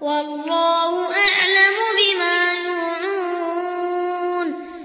والله